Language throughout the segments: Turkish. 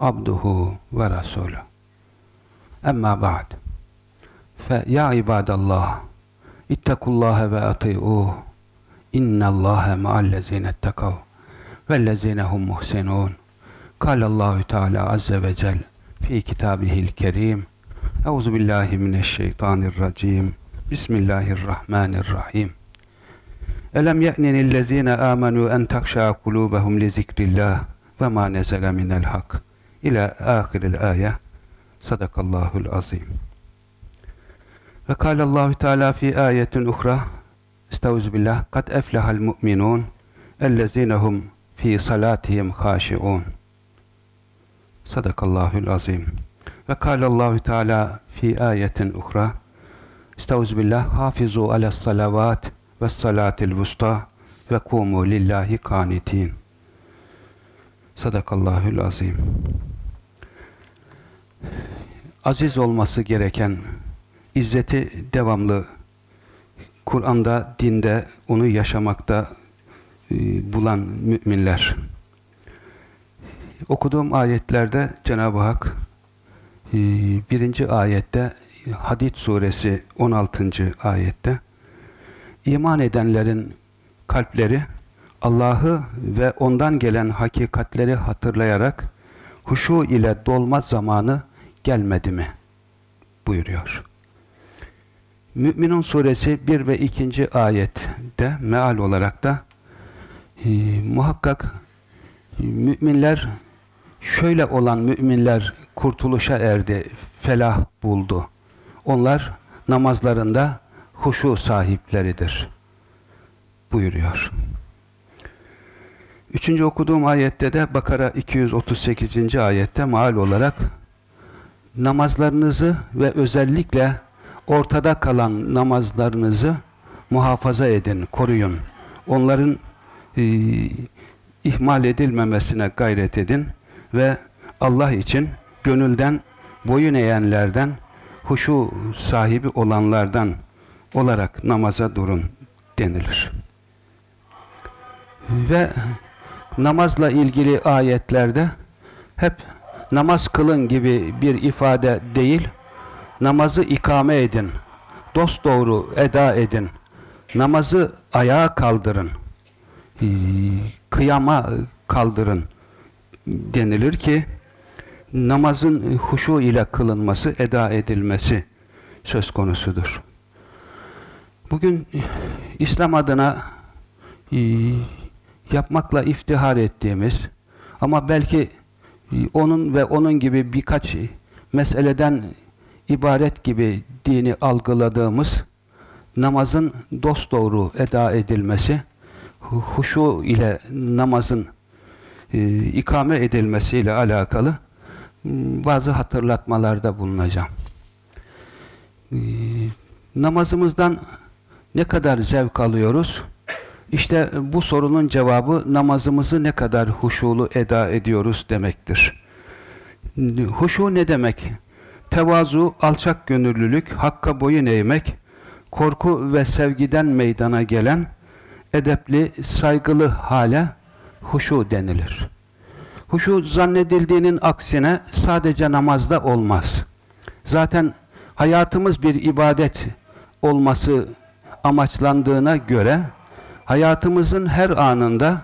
abduhu ve resulü. Emma ba'd. Fe ya ibadallah ittakullaha ve ati'uh innallâhe ma'allezîne ettekav vellezîne hum muhsinûn. Kâlallâhu Teala azze ve cel fi kitabihil kerim. Euzu billahi mineşşeytanirracim. Bismillahirrahmanirrahim. Elem ye'nini lezine amenu en takşa kulubehum li zikrillah ve ma nezele minel hak. إلى آخر الآية. صدق الله العظيم. وقال الله تعالى في آية أخرى استوز بالله قد أفلح المؤمنون الذين هم في صلاتهم خاشعون. صدق الله العظيم. وقال الله تعالى في آية أخرى استوز بالله حافظوا على الصلوات والصلاة الوسطى وقوموا لله قانتين. صدق الله العظيم. Aziz olması gereken izzeti devamlı Kur'an'da, dinde, onu yaşamakta e, bulan müminler. Okuduğum ayetlerde Cenab-ı Hak e, birinci ayette Hadid suresi 16. ayette iman edenlerin kalpleri Allah'ı ve ondan gelen hakikatleri hatırlayarak huşu ile dolma zamanı gelmedi mi? buyuruyor. Mü'minun suresi 1 ve 2. ayette meal olarak da e, muhakkak e, müminler şöyle olan müminler kurtuluşa erdi, felah buldu. Onlar namazlarında huşu sahipleridir. buyuruyor. Üçüncü okuduğum ayette de Bakara 238. ayette maal olarak namazlarınızı ve özellikle ortada kalan namazlarınızı muhafaza edin, koruyun. Onların e, ihmal edilmemesine gayret edin ve Allah için gönülden boyun eğenlerden, huşu sahibi olanlardan olarak namaza durun denilir. Ve namazla ilgili ayetlerde hep namaz kılın gibi bir ifade değil, namazı ikame edin, dost doğru eda edin, namazı ayağa kaldırın, ee, kıyama kaldırın denilir ki namazın huşu ile kılınması, eda edilmesi söz konusudur. Bugün İslam adına e, yapmakla iftihar ettiğimiz ama belki e, onun ve onun gibi birkaç meseleden ibaret gibi dini algıladığımız namazın dosdoğru eda edilmesi, huşu ile namazın e, ikame edilmesiyle alakalı bazı hatırlatmalarda bulunacağım. E, namazımızdan ne kadar zevk alıyoruz? İşte bu sorunun cevabı namazımızı ne kadar huşulu eda ediyoruz demektir. Huşu ne demek? Tevazu, alçak gönüllülük, hakka boyun eğmek, korku ve sevgiden meydana gelen edepli, saygılı hale huşu denilir. Huşu zannedildiğinin aksine sadece namazda olmaz. Zaten hayatımız bir ibadet olması amaçlandığına göre hayatımızın her anında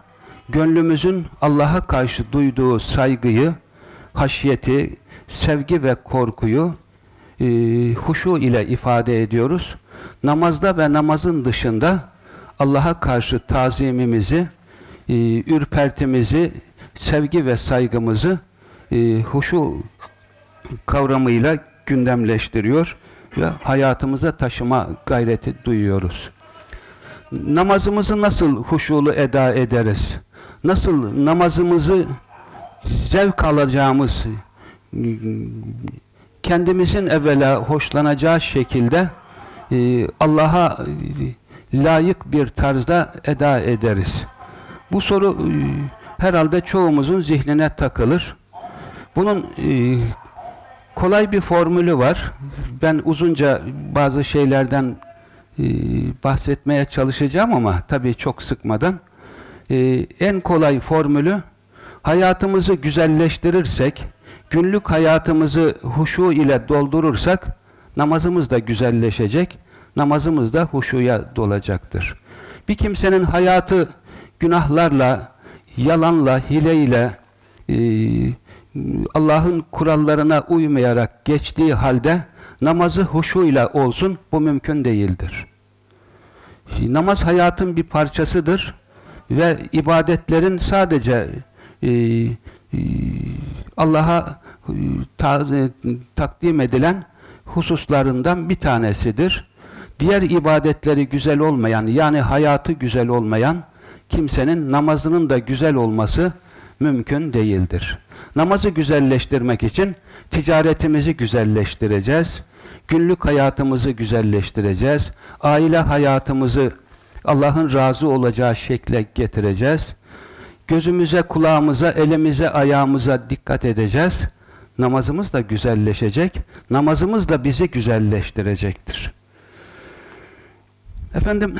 gönlümüzün Allah'a karşı duyduğu saygıyı, haşiyeti, sevgi ve korkuyu e, huşu ile ifade ediyoruz. Namazda ve namazın dışında Allah'a karşı tazimimizi, e, ürpertimizi, sevgi ve saygımızı e, huşu kavramıyla gündemleştiriyor ve hayatımıza taşıma gayreti duyuyoruz. Namazımızı nasıl huşulu eda ederiz? Nasıl namazımızı zevk alacağımız kendimizin evvela hoşlanacağı şekilde e, Allah'a layık bir tarzda eda ederiz. Bu soru e, herhalde çoğumuzun zihnine takılır. Bunun e, kolay bir formülü var. Ben uzunca bazı şeylerden e, bahsetmeye çalışacağım ama tabii çok sıkmadan. E, en kolay formülü hayatımızı güzelleştirirsek, günlük hayatımızı huşu ile doldurursak namazımız da güzelleşecek, namazımız da huşuya dolacaktır. Bir kimsenin hayatı günahlarla, yalanla, hileyle, e, Allah'ın kurallarına uymayarak geçtiği halde namazı huşuyla olsun bu mümkün değildir. Namaz hayatın bir parçasıdır ve ibadetlerin sadece e, e, Allah'a e, ta, e, takdim edilen hususlarından bir tanesidir. Diğer ibadetleri güzel olmayan yani hayatı güzel olmayan kimsenin namazının da güzel olması mümkün değildir. Namazı güzelleştirmek için ticaretimizi güzelleştireceğiz. Günlük hayatımızı güzelleştireceğiz. Aile hayatımızı Allah'ın razı olacağı şekle getireceğiz. Gözümüze, kulağımıza, elimize, ayağımıza dikkat edeceğiz. Namazımız da güzelleşecek. Namazımız da bizi güzelleştirecektir. Efendim,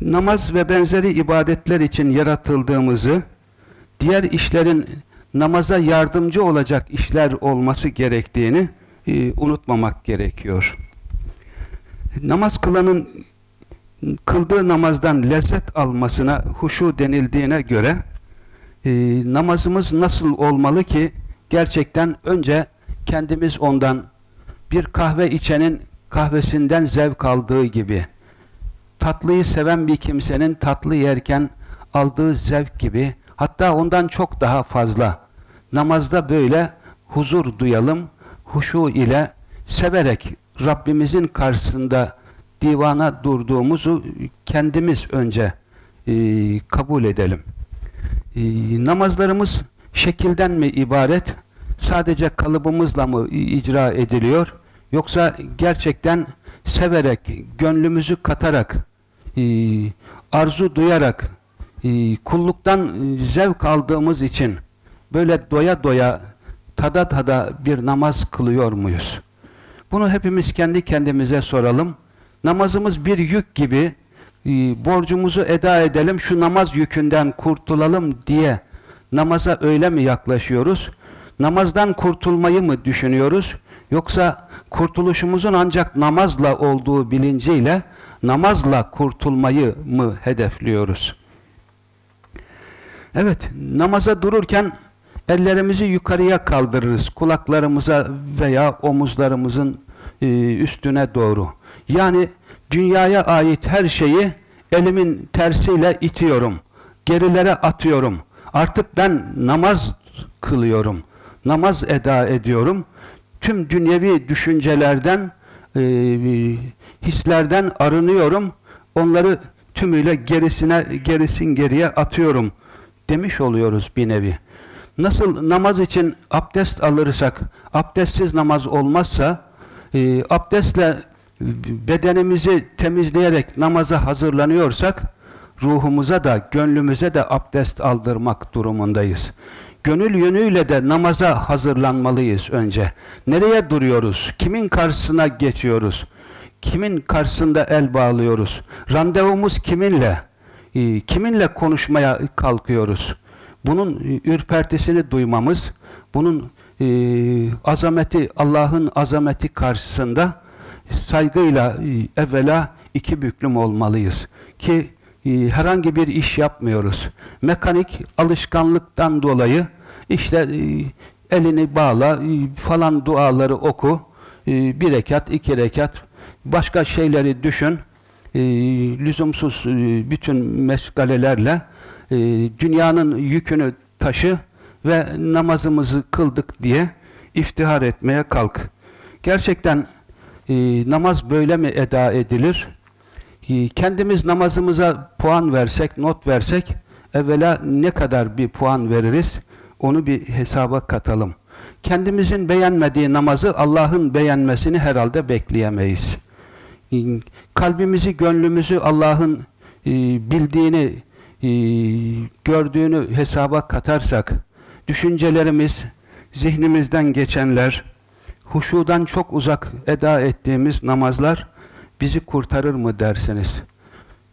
namaz ve benzeri ibadetler için yaratıldığımızı, diğer işlerin namaza yardımcı olacak işler olması gerektiğini e, unutmamak gerekiyor. Namaz kılanın kıldığı namazdan lezzet almasına huşu denildiğine göre e, namazımız nasıl olmalı ki gerçekten önce kendimiz ondan bir kahve içenin kahvesinden zevk aldığı gibi tatlıyı seven bir kimsenin tatlı yerken aldığı zevk gibi hatta ondan çok daha fazla namazda böyle huzur duyalım huşu ile severek Rabbimizin karşısında divana durduğumuzu kendimiz önce e, kabul edelim. E, namazlarımız şekilden mi ibaret? Sadece kalıbımızla mı icra ediliyor? Yoksa gerçekten severek, gönlümüzü katarak, e, arzu duyarak, e, kulluktan zevk aldığımız için böyle doya doya, tada tada bir namaz kılıyor muyuz? Bunu hepimiz kendi kendimize soralım. Namazımız bir yük gibi e, borcumuzu eda edelim, şu namaz yükünden kurtulalım diye namaza öyle mi yaklaşıyoruz? Namazdan kurtulmayı mı düşünüyoruz? Yoksa kurtuluşumuzun ancak namazla olduğu bilinciyle namazla kurtulmayı mı hedefliyoruz? Evet, namaza dururken ellerimizi yukarıya kaldırırız, kulaklarımıza veya omuzlarımızın e, üstüne doğru. Yani dünyaya ait her şeyi elimin tersiyle itiyorum. Gerilere atıyorum. Artık ben namaz kılıyorum. Namaz eda ediyorum. Tüm dünyevi düşüncelerden, e, hislerden arınıyorum. Onları tümüyle gerisine, gerisin geriye atıyorum demiş oluyoruz bir nevi. Nasıl namaz için abdest alırsak, abdestsiz namaz olmazsa, e, abdestle bedenimizi temizleyerek namaza hazırlanıyorsak, ruhumuza da, gönlümüze de abdest aldırmak durumundayız. Gönül yönüyle de namaza hazırlanmalıyız önce. Nereye duruyoruz? Kimin karşısına geçiyoruz? Kimin karşısında el bağlıyoruz? Randevumuz kiminle? E, kiminle konuşmaya kalkıyoruz? Bunun ürpertisini duymamız, bunun e, azameti, Allah'ın azameti karşısında saygıyla e, evvela iki büklüm olmalıyız. Ki e, herhangi bir iş yapmıyoruz. Mekanik alışkanlıktan dolayı işte e, elini bağla, e, falan duaları oku, e, bir rekat, iki rekat, başka şeyleri düşün, e, lüzumsuz e, bütün meşgalelerle e, dünyanın yükünü taşı ve namazımızı kıldık diye iftihar etmeye kalk. Gerçekten e, namaz böyle mi eda edilir? E, kendimiz namazımıza puan versek, not versek, evvela ne kadar bir puan veririz? Onu bir hesaba katalım. Kendimizin beğenmediği namazı Allah'ın beğenmesini herhalde bekleyemeyiz. Kalbimizi, gönlümüzü Allah'ın e, bildiğini, e, gördüğünü hesaba katarsak, düşüncelerimiz, zihnimizden geçenler, huşudan çok uzak eda ettiğimiz namazlar bizi kurtarır mı dersiniz?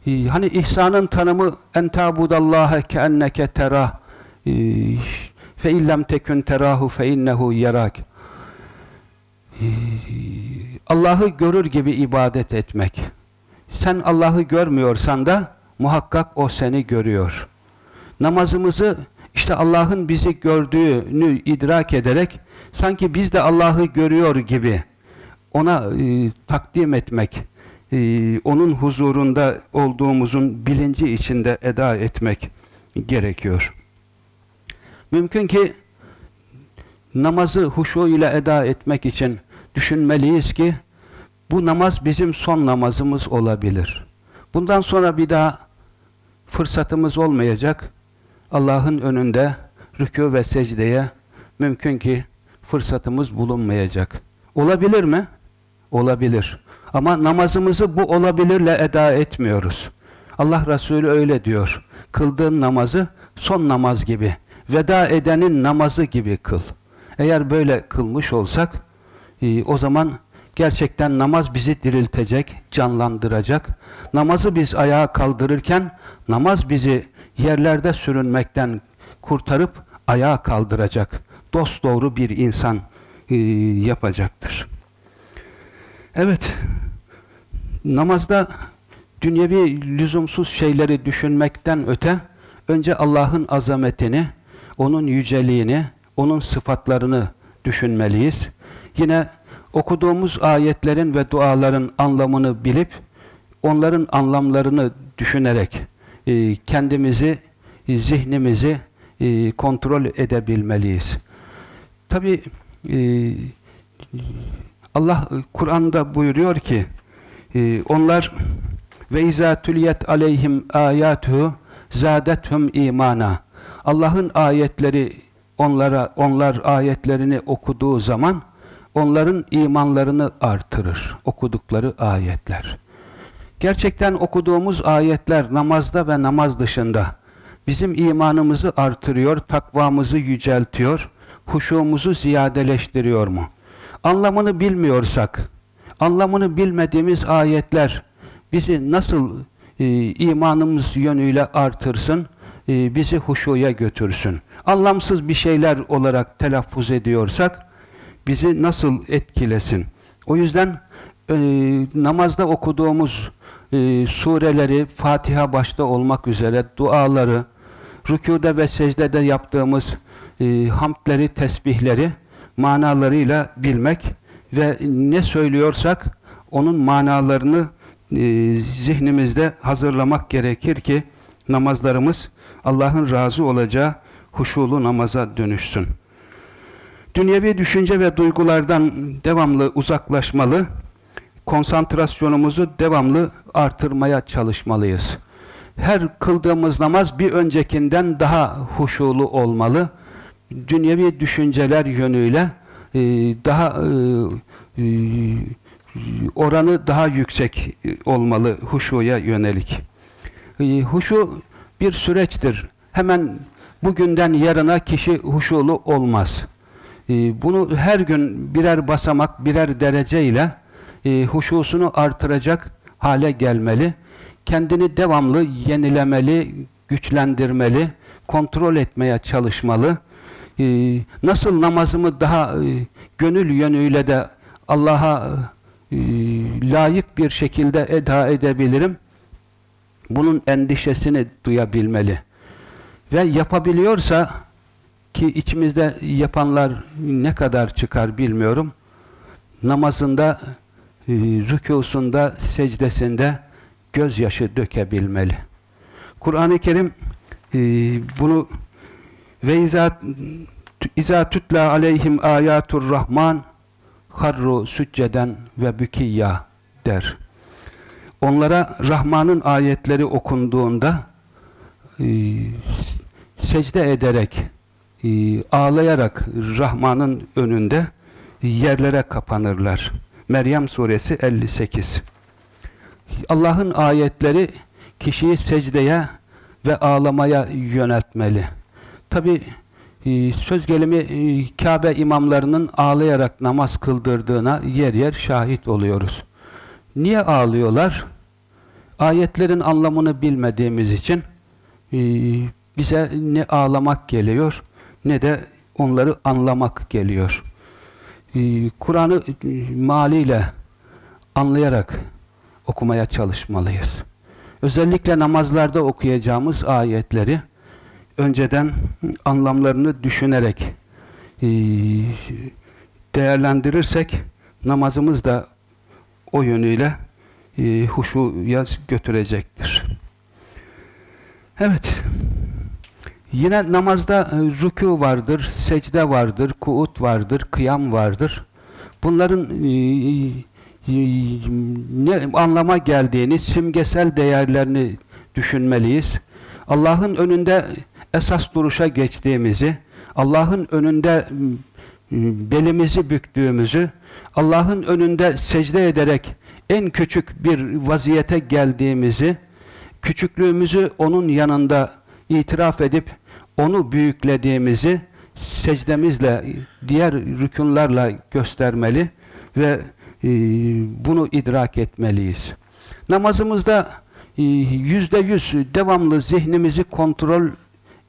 Ee, hani ihsanın tanımı en tabudallaha keenneke terah fe illem tekün terahu fe innehu yarak Allah'ı görür gibi ibadet etmek. Sen Allah'ı görmüyorsan da muhakkak o seni görüyor. Namazımızı işte Allah'ın bizi gördüğünü idrak ederek sanki biz de Allah'ı görüyor gibi ona e, takdim etmek, e, onun huzurunda olduğumuzun bilinci içinde eda etmek gerekiyor. Mümkün ki namazı huşu ile eda etmek için düşünmeliyiz ki bu namaz bizim son namazımız olabilir. Bundan sonra bir daha fırsatımız olmayacak. Allah'ın önünde rükû ve secdeye mümkün ki fırsatımız bulunmayacak. Olabilir mi? Olabilir. Ama namazımızı bu olabilirle eda etmiyoruz. Allah Resulü öyle diyor. Kıldığın namazı son namaz gibi, veda edenin namazı gibi kıl. Eğer böyle kılmış olsak, e, o zaman gerçekten namaz bizi diriltecek, canlandıracak. Namazı biz ayağa kaldırırken, namaz bizi yerlerde sürünmekten kurtarıp ayağa kaldıracak. Dost doğru bir insan e, yapacaktır. Evet, namazda dünyevi lüzumsuz şeyleri düşünmekten öte, önce Allah'ın azametini, O'nun yüceliğini, O'nun sıfatlarını düşünmeliyiz. Yine okuduğumuz ayetlerin ve duaların anlamını bilip, onların anlamlarını düşünerek e, kendimizi, e, zihnimizi e, kontrol edebilmeliyiz. Tabi Allah Kur'an'da buyuruyor ki onlar ve izâ tüliyet aleyhim âyâtuhu zâdethum imana Allah'ın ayetleri onlara onlar ayetlerini okuduğu zaman onların imanlarını artırır. Okudukları ayetler. Gerçekten okuduğumuz ayetler namazda ve namaz dışında bizim imanımızı artırıyor, takvamızı yüceltiyor, huşumuzu ziyadeleştiriyor mu? Anlamını bilmiyorsak, anlamını bilmediğimiz ayetler bizi nasıl e, imanımız yönüyle artırsın, e, bizi huşuya götürsün. Anlamsız bir şeyler olarak telaffuz ediyorsak, bizi nasıl etkilesin? O yüzden e, namazda okuduğumuz e, sureleri, Fatiha başta olmak üzere duaları, rükuda ve secdede yaptığımız e, hamdleri, tesbihleri manalarıyla bilmek ve ne söylüyorsak onun manalarını e, zihnimizde hazırlamak gerekir ki namazlarımız Allah'ın razı olacağı huşulu namaza dönüşsün. Dünyevi düşünce ve duygulardan devamlı uzaklaşmalı, konsantrasyonumuzu devamlı artırmaya çalışmalıyız. Her kıldığımız namaz bir öncekinden daha huşulu olmalı. Dünyevi düşünceler yönüyle e, daha e, e, oranı daha yüksek olmalı huşuya yönelik. Huşu bir süreçtir. Hemen bugünden yarına kişi huşulu olmaz. E, bunu her gün birer basamak, birer derece ile e, huşusunu artıracak hale gelmeli. Kendini devamlı yenilemeli, güçlendirmeli, kontrol etmeye çalışmalı. E, nasıl namazımı daha e, gönül yönüyle de Allah'a e, layık bir şekilde eda edebilirim? Bunun endişesini duyabilmeli. Ve yapabiliyorsa ki içimizde yapanlar ne kadar çıkar bilmiyorum. Namazında e, rükusunda, secdesinde gözyaşı dökebilmeli. Kur'an-ı Kerim e, bunu ve izâ izâ aleyhim âyâtur rahman harru sücceden ve bükiyya der. Onlara Rahman'ın ayetleri okunduğunda e, secde ederek e, ağlayarak Rahman'ın önünde yerlere kapanırlar. Meryem suresi 58. Allah'ın ayetleri kişiyi secdeye ve ağlamaya yöneltmeli. Tabi e, söz gelimi e, Kabe imamlarının ağlayarak namaz kıldırdığına yer yer şahit oluyoruz. Niye ağlıyorlar? Ayetlerin anlamını bilmediğimiz için e, bize ne ağlamak geliyor ne de onları anlamak geliyor. Kur'an'ı maliyle anlayarak okumaya çalışmalıyız. Özellikle namazlarda okuyacağımız ayetleri önceden anlamlarını düşünerek e, değerlendirirsek namazımız da o yönüyle e, huşuya götürecektir. Evet. Yine namazda e, rükû vardır, secde vardır, kuut vardır, kıyam vardır. Bunların ne anlama geldiğini, simgesel değerlerini düşünmeliyiz. Allah'ın önünde esas duruşa geçtiğimizi, Allah'ın önünde belimizi büktüğümüzü, Allah'ın önünde secde ederek en küçük bir vaziyete geldiğimizi, küçüklüğümüzü onun yanında itiraf edip onu büyüklediğimizi secdemizle, diğer rükunlarla göstermeli ve e, bunu idrak etmeliyiz. Namazımızda e, yüzde yüz devamlı zihnimizi kontrol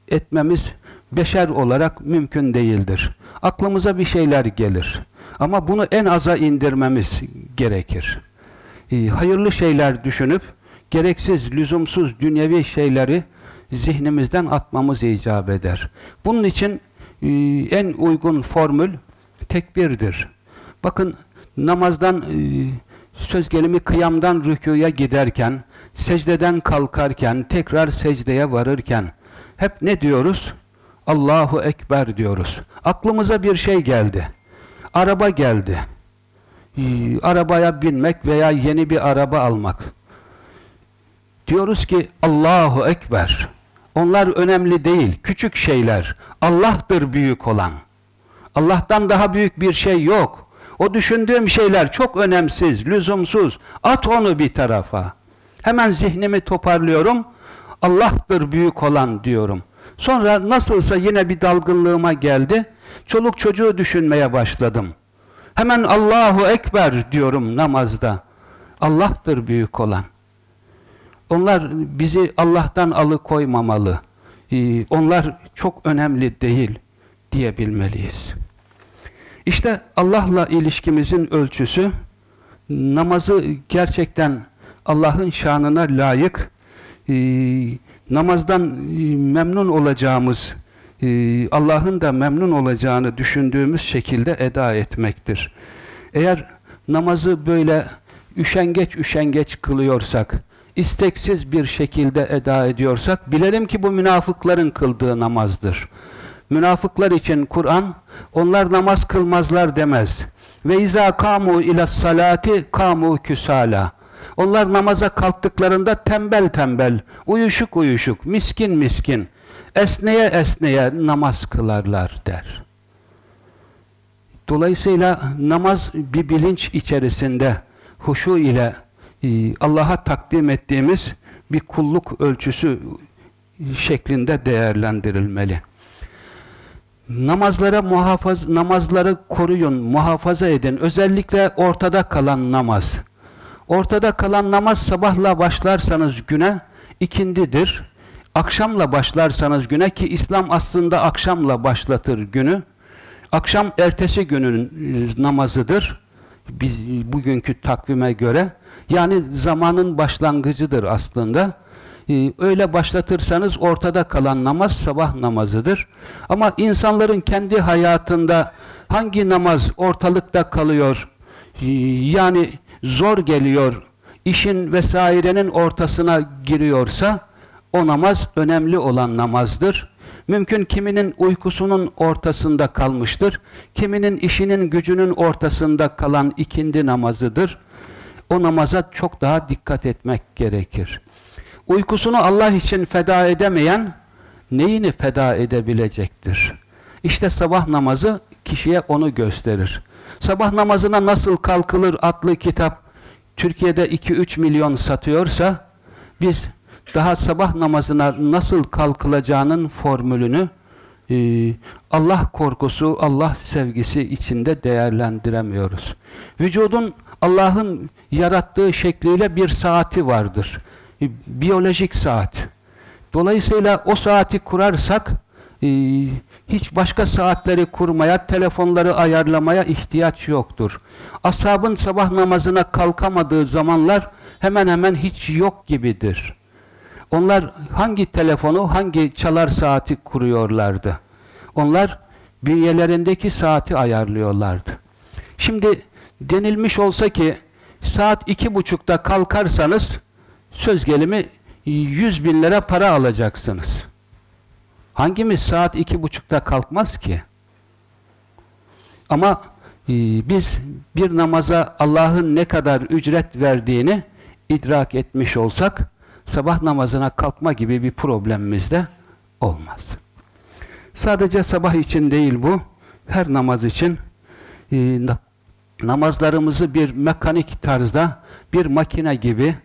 etmemiz beşer olarak mümkün değildir. Aklımıza bir şeyler gelir. Ama bunu en aza indirmemiz gerekir. E, hayırlı şeyler düşünüp gereksiz, lüzumsuz dünyevi şeyleri zihnimizden atmamız icap eder. Bunun için en uygun formül tekbirdir. Bakın namazdan e, söz gelimi kıyamdan rükuya giderken, secdeden kalkarken, tekrar secdeye varırken hep ne diyoruz? Allahu Ekber diyoruz. Aklımıza bir şey geldi. Araba geldi. Ee, arabaya binmek veya yeni bir araba almak. Diyoruz ki Allahu Ekber. Onlar önemli değil, küçük şeyler. Allah'tır büyük olan. Allah'tan daha büyük bir şey yok. O düşündüğüm şeyler çok önemsiz, lüzumsuz. At onu bir tarafa. Hemen zihnimi toparlıyorum. Allah'tır büyük olan diyorum. Sonra nasılsa yine bir dalgınlığıma geldi. Çoluk çocuğu düşünmeye başladım. Hemen Allahu Ekber diyorum namazda. Allah'tır büyük olan. Onlar bizi Allah'tan alıkoymamalı. Ee, onlar çok önemli değil diyebilmeliyiz. İşte Allah'la ilişkimizin ölçüsü namazı gerçekten Allah'ın şanına layık e, namazdan e, memnun olacağımız e, Allah'ın da memnun olacağını düşündüğümüz şekilde eda etmektir. Eğer namazı böyle üşengeç üşengeç kılıyorsak, isteksiz bir şekilde eda ediyorsak, bilelim ki bu münafıkların kıldığı namazdır. Münafıklar için Kur'an onlar namaz kılmazlar demez. Ve izâ kamu ila salati kamu küsala. Onlar namaza kalktıklarında tembel tembel, uyuşuk uyuşuk, miskin miskin, esneye esneye namaz kılarlar der. Dolayısıyla namaz bir bilinç içerisinde huşu ile Allah'a takdim ettiğimiz bir kulluk ölçüsü şeklinde değerlendirilmeli. Namazlara muhafaz, namazları koruyun, muhafaza edin. Özellikle ortada kalan namaz. Ortada kalan namaz sabahla başlarsanız güne ikindidir. Akşamla başlarsanız güne ki İslam aslında akşamla başlatır günü. Akşam ertesi günün e, namazıdır. Biz bugünkü takvime göre. Yani zamanın başlangıcıdır aslında. Ee, öyle başlatırsanız ortada kalan namaz sabah namazıdır. Ama insanların kendi hayatında hangi namaz ortalıkta kalıyor, ee, yani zor geliyor, işin vesairenin ortasına giriyorsa o namaz önemli olan namazdır. Mümkün kiminin uykusunun ortasında kalmıştır. Kiminin işinin gücünün ortasında kalan ikindi namazıdır. O namaza çok daha dikkat etmek gerekir. Uykusunu Allah için feda edemeyen neyini feda edebilecektir? İşte sabah namazı kişiye onu gösterir. Sabah namazına nasıl kalkılır adlı kitap Türkiye'de 2-3 milyon satıyorsa biz daha sabah namazına nasıl kalkılacağının formülünü e, Allah korkusu, Allah sevgisi içinde değerlendiremiyoruz. Vücudun Allah'ın yarattığı şekliyle bir saati vardır. E, biyolojik saat. Dolayısıyla o saati kurarsak e, hiç başka saatleri kurmaya, telefonları ayarlamaya ihtiyaç yoktur. Ashabın sabah namazına kalkamadığı zamanlar hemen hemen hiç yok gibidir. Onlar hangi telefonu, hangi çalar saati kuruyorlardı? Onlar bünyelerindeki saati ayarlıyorlardı. Şimdi denilmiş olsa ki saat iki buçukta kalkarsanız söz gelimi yüz bin lira para alacaksınız. Hangimiz saat iki buçukta kalkmaz ki? Ama e, biz bir namaza Allah'ın ne kadar ücret verdiğini idrak etmiş olsak sabah namazına kalkma gibi bir problemimiz de olmaz. Sadece sabah için değil bu, her namaz için e, namazlarımızı bir mekanik tarzda, bir makine gibi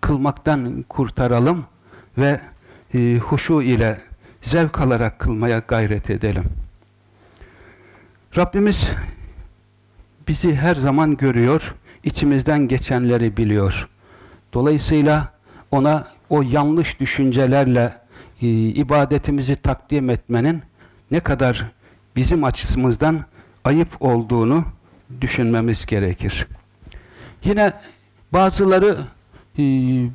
kılmaktan kurtaralım ve e, huşu ile zevk alarak kılmaya gayret edelim. Rabbimiz bizi her zaman görüyor, içimizden geçenleri biliyor. Dolayısıyla ona o yanlış düşüncelerle e, ibadetimizi takdim etmenin ne kadar bizim açımızdan ayıp olduğunu düşünmemiz gerekir. Yine bazıları e,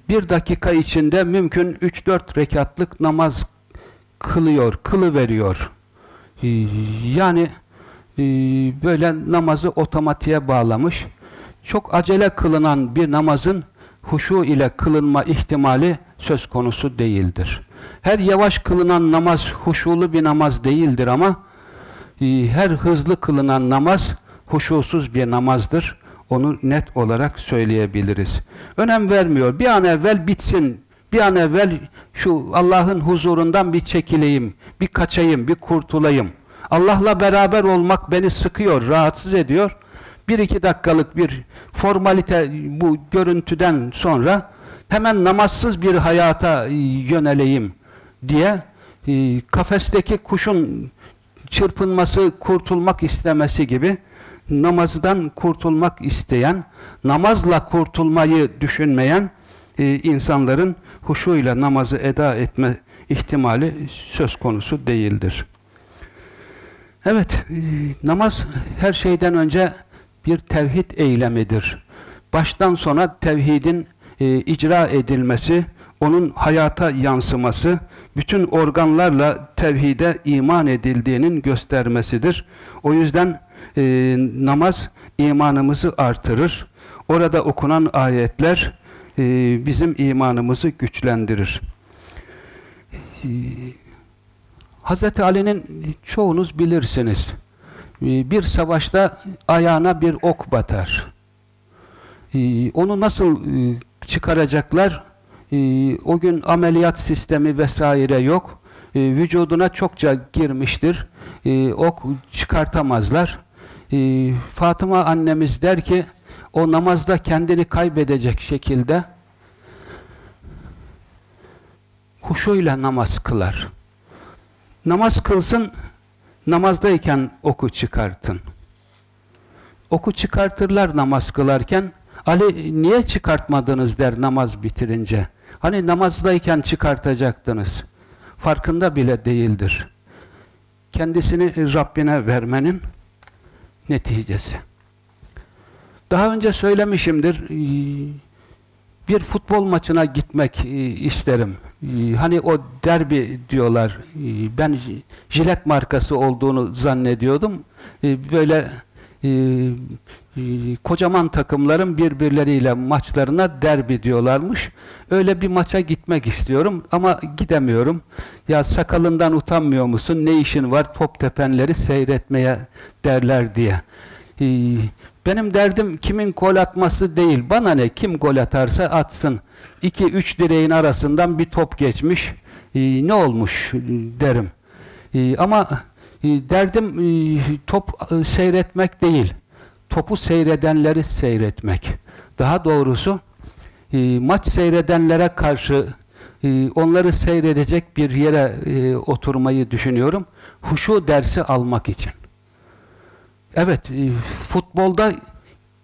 bir dakika içinde mümkün 3-4 rekatlık namaz kılıyor, kılı veriyor. E, yani e, böyle namazı otomatiğe bağlamış. Çok acele kılınan bir namazın huşu ile kılınma ihtimali söz konusu değildir. Her yavaş kılınan namaz huşulu bir namaz değildir ama her hızlı kılınan namaz huşusuz bir namazdır. Onu net olarak söyleyebiliriz. Önem vermiyor. Bir an evvel bitsin. Bir an evvel şu Allah'ın huzurundan bir çekileyim, bir kaçayım, bir kurtulayım. Allah'la beraber olmak beni sıkıyor, rahatsız ediyor. Bir iki dakikalık bir formalite bu görüntüden sonra hemen namazsız bir hayata yöneleyim diye e, kafesteki kuşun çırpınması, kurtulmak istemesi gibi namazdan kurtulmak isteyen, namazla kurtulmayı düşünmeyen e, insanların huşuyla namazı eda etme ihtimali söz konusu değildir. Evet, e, namaz her şeyden önce bir tevhid eylemidir. Baştan sona tevhidin e, icra edilmesi, onun hayata yansıması, bütün organlarla tevhide iman edildiğinin göstermesidir. O yüzden e, namaz imanımızı artırır. Orada okunan ayetler e, bizim imanımızı güçlendirir. E, Hz. Ali'nin çoğunuz bilirsiniz. E, bir savaşta ayağına bir ok batar. E, onu nasıl e, çıkaracaklar? e, o gün ameliyat sistemi vesaire yok. E, vücuduna çokça girmiştir. E, ok çıkartamazlar. E, Fatıma annemiz der ki o namazda kendini kaybedecek şekilde huşuyla namaz kılar. Namaz kılsın, namazdayken oku çıkartın. Oku çıkartırlar namaz kılarken, Ali niye çıkartmadınız der namaz bitirince. Hani namazdayken çıkartacaktınız. Farkında bile değildir. Kendisini Rabbine vermenin neticesi. Daha önce söylemişimdir. Ee, bir futbol maçına gitmek e, isterim. Ee, hani o derbi diyorlar. Ben jilet markası olduğunu zannediyordum. Böyle e, ee, kocaman takımların birbirleriyle maçlarına derbi diyorlarmış. Öyle bir maça gitmek istiyorum ama gidemiyorum. Ya sakalından utanmıyor musun? Ne işin var top tepenleri seyretmeye derler diye. Ee, benim derdim kimin gol atması değil. Bana ne kim gol atarsa atsın. 2-3 direğin arasından bir top geçmiş. Ee, ne olmuş derim. Ama E, derdim e, top e, seyretmek değil, topu seyredenleri seyretmek. Daha doğrusu e, maç seyredenlere karşı onları seyredecek bir yere oturmayı düşünüyorum. Huşu dersi almak için. Evet, futbolda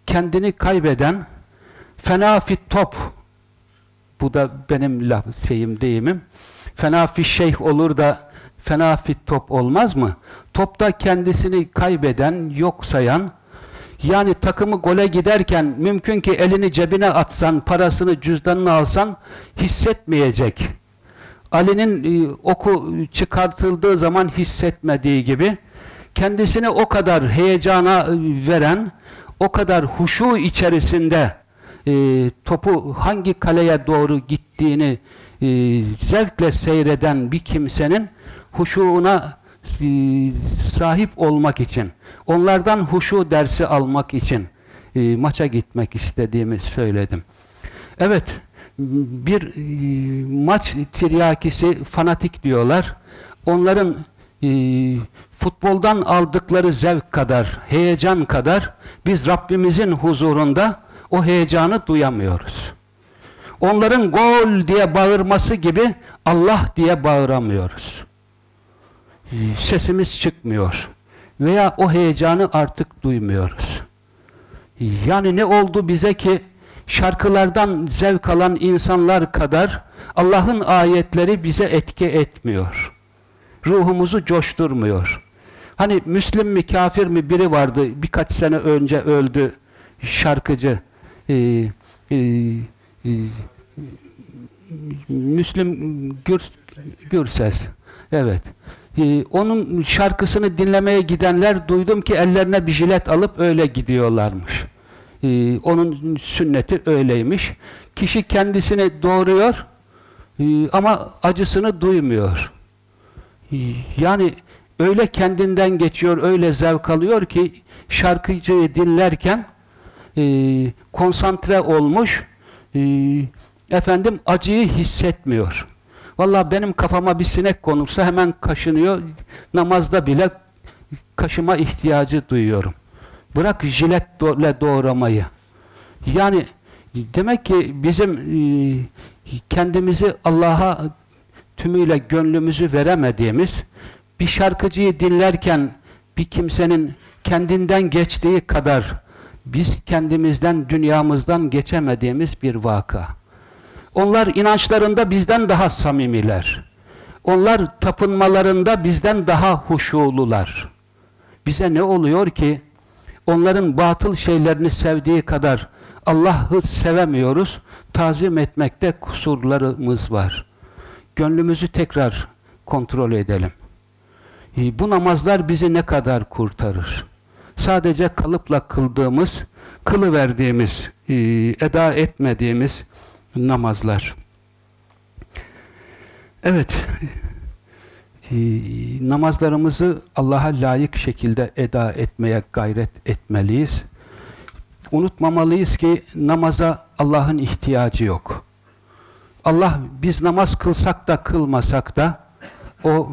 kendini kaybeden fena fit top bu da benim laf, şeyim deyimim. Fena fit şeyh olur da fena fit top olmaz mı? Topta kendisini kaybeden, yok sayan, yani takımı gole giderken mümkün ki elini cebine atsan, parasını cüzdanını alsan hissetmeyecek. Ali'nin e, oku çıkartıldığı zaman hissetmediği gibi kendisini o kadar heyecana e, veren, o kadar huşu içerisinde e, topu hangi kaleye doğru gittiğini e, zevkle seyreden bir kimsenin huşuğuna e, sahip olmak için, onlardan huşu dersi almak için e, maça gitmek istediğimi söyledim. Evet, bir e, maç tiryakisi fanatik diyorlar. Onların futboldan aldıkları zevk kadar, heyecan kadar biz Rabbimizin huzurunda o heyecanı duyamıyoruz. Onların gol diye bağırması gibi Allah diye bağıramıyoruz. Sesimiz çıkmıyor. Veya o heyecanı artık duymuyoruz. Yani ne oldu bize ki şarkılardan zevk alan insanlar kadar Allah'ın ayetleri bize etki etmiyor. Ruhumuzu coşturmuyor. Hani Müslim mi kafir mi biri vardı birkaç sene önce öldü şarkıcı. Ee, e, e, Müslim Gür, Gürses. Evet. Ee, onun şarkısını dinlemeye gidenler duydum ki ellerine bir jilet alıp öyle gidiyorlarmış. Ee, onun sünneti öyleymiş. Kişi kendisini doğuruyor e, ama acısını duymuyor. Yani öyle kendinden geçiyor, öyle zevk alıyor ki şarkıcıyı dinlerken konsantre olmuş, efendim acıyı hissetmiyor. Vallahi benim kafama bir sinek konursa hemen kaşınıyor. Namazda bile kaşıma ihtiyacı duyuyorum. Bırak jiletle doğramayı. Yani demek ki bizim e, kendimizi Allah'a tümüyle gönlümüzü veremediğimiz bir şarkıcıyı dinlerken bir kimsenin kendinden geçtiği kadar biz kendimizden, dünyamızdan geçemediğimiz bir vaka. Onlar inançlarında bizden daha samimiler. Onlar tapınmalarında bizden daha huşulular. Bize ne oluyor ki onların batıl şeylerini sevdiği kadar Allah'ı sevemiyoruz, tazim etmekte kusurlarımız var. Gönlümüzü tekrar kontrol edelim. Ee, bu namazlar bizi ne kadar kurtarır? Sadece kalıpla kıldığımız, kılı verdiğimiz, e, eda etmediğimiz namazlar. Evet, e, namazlarımızı Allah'a layık şekilde eda etmeye gayret etmeliyiz. Unutmamalıyız ki namaza Allah'ın ihtiyacı yok. Allah biz namaz kılsak da kılmasak da o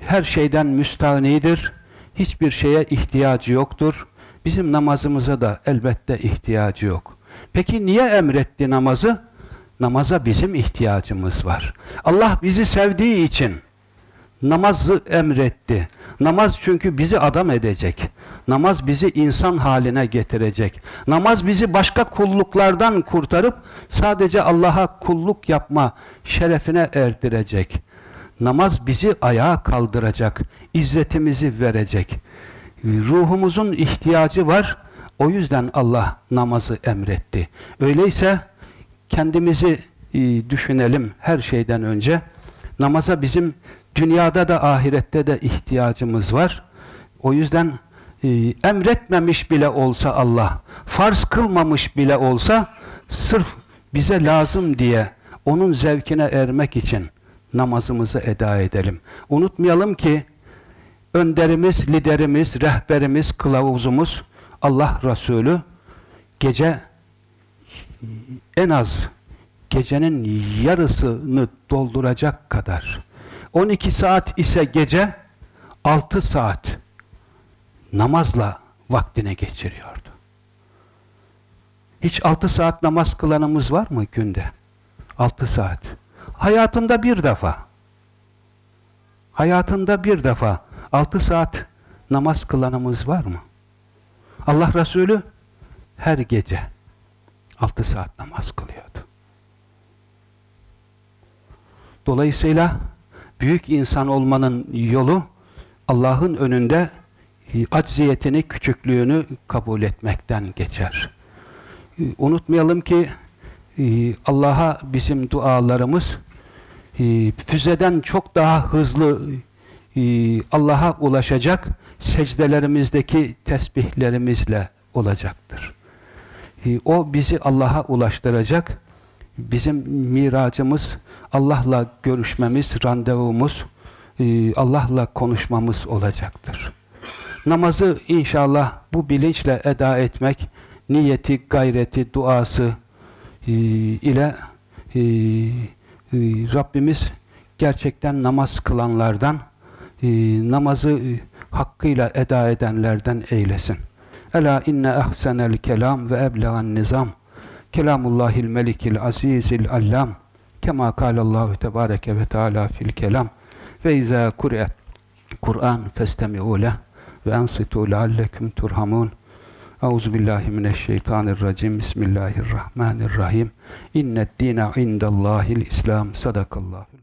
her şeyden müstahnidir. Hiçbir şeye ihtiyacı yoktur. Bizim namazımıza da elbette ihtiyacı yok. Peki niye emretti namazı? Namaza bizim ihtiyacımız var. Allah bizi sevdiği için namazı emretti. Namaz çünkü bizi adam edecek. Namaz bizi insan haline getirecek. Namaz bizi başka kulluklardan kurtarıp sadece Allah'a kulluk yapma şerefine erdirecek. Namaz bizi ayağa kaldıracak, izzetimizi verecek. Ruhumuzun ihtiyacı var, o yüzden Allah namazı emretti. Öyleyse kendimizi e, düşünelim her şeyden önce. Namaza bizim dünyada da ahirette de ihtiyacımız var. O yüzden e, emretmemiş bile olsa Allah, farz kılmamış bile olsa sırf bize lazım diye onun zevkine ermek için namazımızı eda edelim. Unutmayalım ki önderimiz, liderimiz, rehberimiz, kılavuzumuz Allah Resulü gece en az gecenin yarısını dolduracak kadar 12 saat ise gece altı saat namazla vaktini geçiriyordu. Hiç altı saat namaz kılanımız var mı günde? Altı saat. Hayatında bir defa. Hayatında bir defa altı saat namaz kılanımız var mı? Allah Resulü her gece altı saat namaz kılıyordu. Dolayısıyla büyük insan olmanın yolu Allah'ın önünde acziyetini, küçüklüğünü kabul etmekten geçer. Unutmayalım ki Allah'a bizim dualarımız füzeden çok daha hızlı Allah'a ulaşacak secdelerimizdeki tesbihlerimizle olacaktır. O bizi Allah'a ulaştıracak. Bizim miracımız, Allah'la görüşmemiz, randevumuz, Allah'la konuşmamız olacaktır. Namazı inşallah bu bilinçle eda etmek, niyeti, gayreti, duası ile Rabbimiz gerçekten namaz kılanlardan, namazı hakkıyla eda edenlerden eylesin. Ela inne ahsenel kelam ve eblegan nizam. Kelamullahil melikil azizil allam. Kema kâlallahu tebâreke ve teâlâ fil kelam. Ve izâ kure'et Kur'an festemi'û leh ve ensitu leallekum turhamun. Euzu billahi mineşşeytanirracim. Bismillahirrahmanirrahim. İnned dîne indallâhil İslam. Sadakallâhul